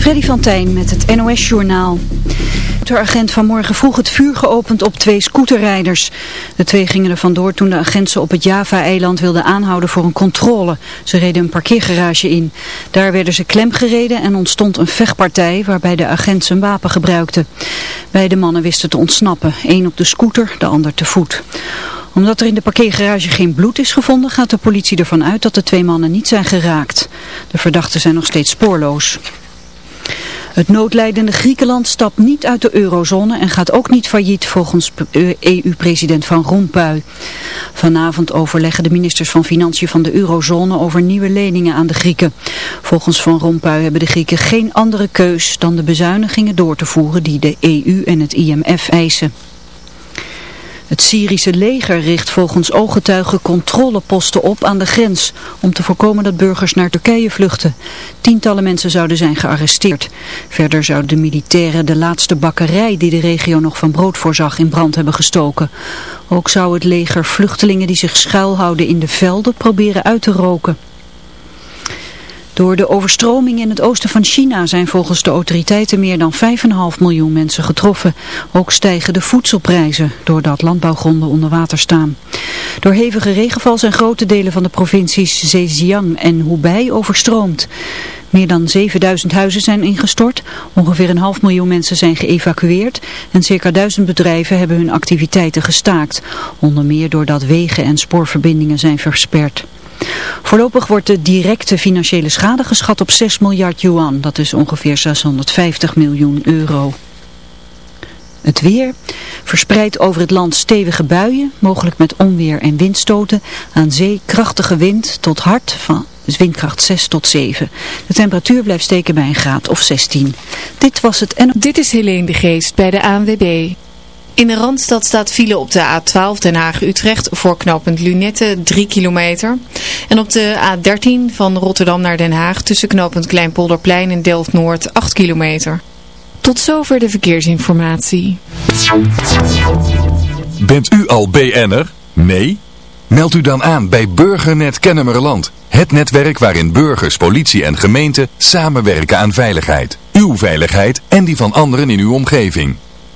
Freddy van Tijn met het NOS-journaal. De agent vanmorgen vroeg het vuur geopend op twee scooterrijders. De twee gingen er vandoor toen de agent ze op het Java-eiland wilden aanhouden voor een controle. Ze reden een parkeergarage in. Daar werden ze klemgereden en ontstond een vechtpartij waarbij de agent zijn wapen gebruikte. Beide mannen wisten te ontsnappen. één op de scooter, de ander te voet omdat er in de parkeergarage geen bloed is gevonden, gaat de politie ervan uit dat de twee mannen niet zijn geraakt. De verdachten zijn nog steeds spoorloos. Het noodlijdende Griekenland stapt niet uit de eurozone en gaat ook niet failliet volgens EU-president Van Rompuy. Vanavond overleggen de ministers van Financiën van de eurozone over nieuwe leningen aan de Grieken. Volgens Van Rompuy hebben de Grieken geen andere keus dan de bezuinigingen door te voeren die de EU en het IMF eisen. Het Syrische leger richt volgens ooggetuigen controleposten op aan de grens om te voorkomen dat burgers naar Turkije vluchten. Tientallen mensen zouden zijn gearresteerd. Verder zouden de militairen de laatste bakkerij die de regio nog van brood voorzag in brand hebben gestoken. Ook zou het leger vluchtelingen die zich schuilhouden in de velden proberen uit te roken. Door de overstroming in het oosten van China zijn volgens de autoriteiten meer dan 5,5 miljoen mensen getroffen. Ook stijgen de voedselprijzen doordat landbouwgronden onder water staan. Door hevige regenval zijn grote delen van de provincies Zhejiang en Hubei overstroomd. Meer dan 7000 huizen zijn ingestort, ongeveer een half miljoen mensen zijn geëvacueerd en circa duizend bedrijven hebben hun activiteiten gestaakt. Onder meer doordat wegen en spoorverbindingen zijn versperd. Voorlopig wordt de directe financiële schade geschat op 6 miljard yuan. Dat is ongeveer 650 miljoen euro. Het weer. Verspreid over het land stevige buien, mogelijk met onweer en windstoten. Aan zee krachtige wind tot hard van dus windkracht 6 tot 7. De temperatuur blijft steken bij een graad of 16. Dit was het en... Dit is Helene de Geest bij de ANWB. In de Randstad staat file op de A12 Den Haag-Utrecht voor knooppunt Lunette 3 kilometer. En op de A13 van Rotterdam naar Den Haag tussen knooppunt Kleinpolderplein en Delft-Noord 8 kilometer. Tot zover de verkeersinformatie. Bent u al BN'er? Nee? Meld u dan aan bij Burgernet Kennemerland. Het netwerk waarin burgers, politie en gemeente samenwerken aan veiligheid. Uw veiligheid en die van anderen in uw omgeving.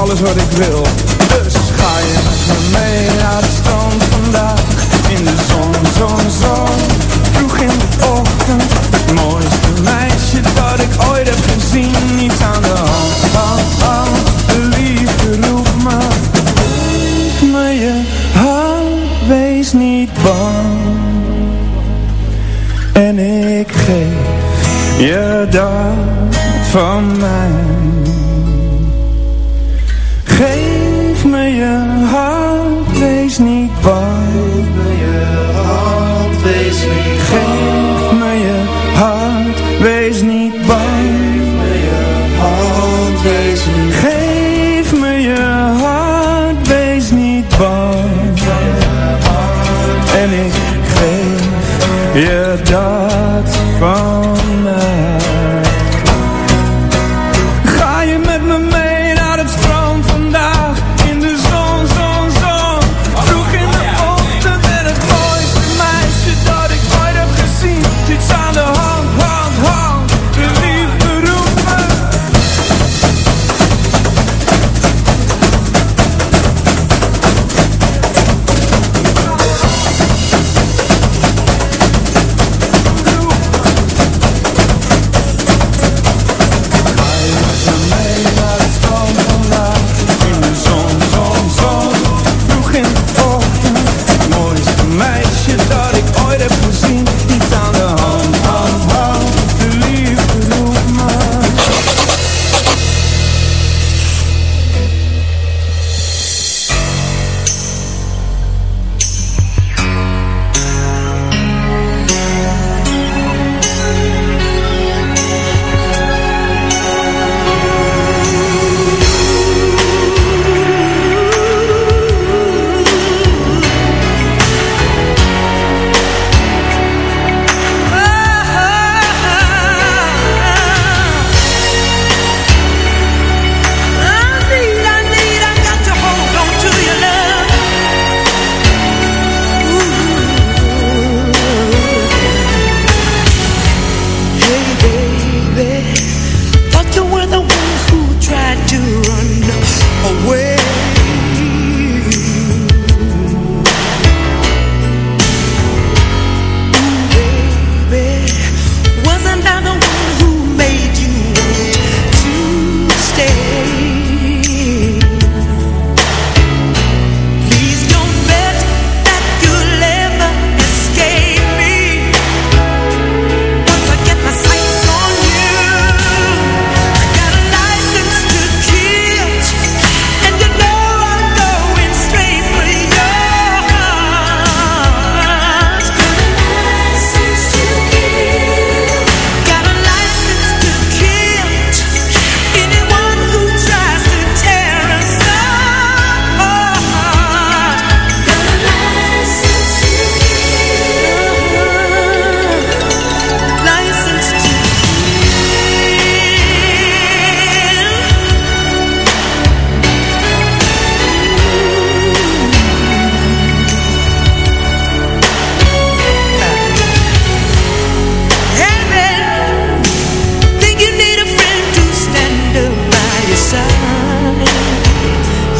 alles wat ik wil. Dus ga je met me mee naar de strand vandaag. In de zon, zon, zon. Vroeg in de ochtend Het mooiste meisje dat ik ooit heb gezien dat van mij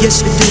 yesterday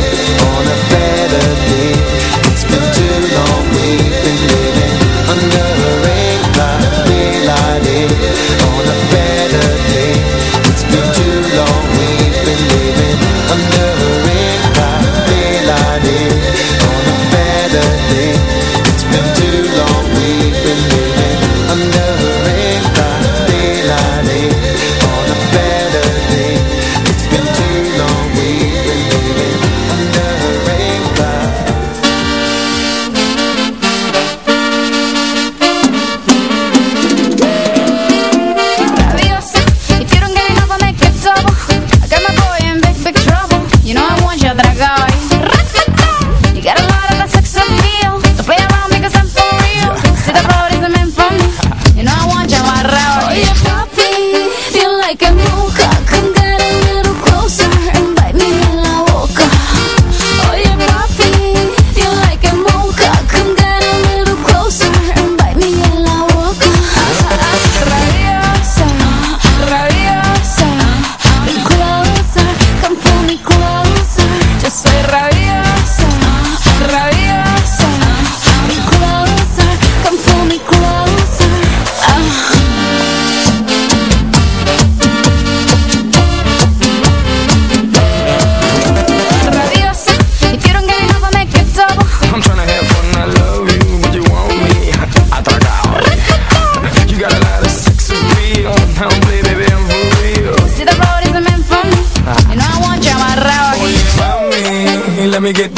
me get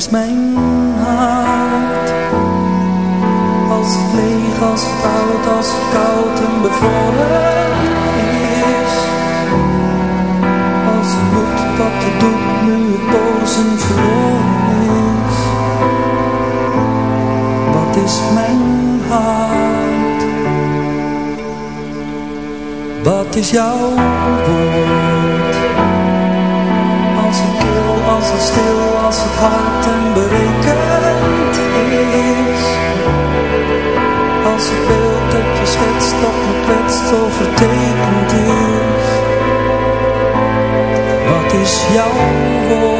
is mijn hart? Als leeg, als oud, als koud en bevroren is. Als moet wat het doet, nu het boos en verloren is. Wat is mijn hart? Wat is jouw woord? Hard en berekend is. Als het beeld dat je schetst, dat me kwetst, overtekend is. Wat is jouw woord?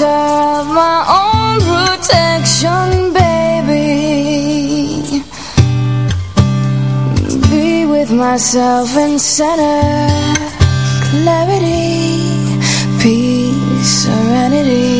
deserve my own protection, baby. Be with myself in center. Clarity, peace, serenity.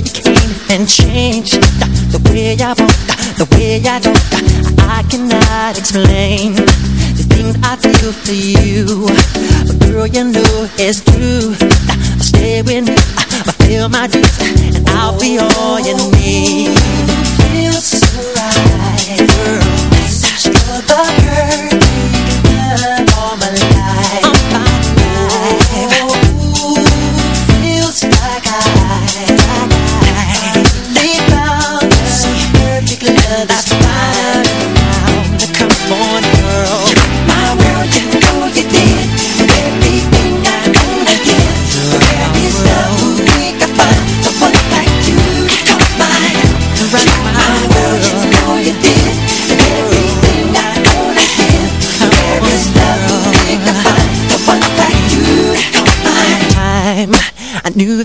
You came and changed the way I walk, the way I talk. I cannot explain the things I feel for you. But girl, you know it's true. Stay with me, fulfill my dreams, and I'll be all you need. Feels so right, girl. The perfect love all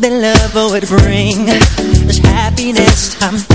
that love would bring. This happiness to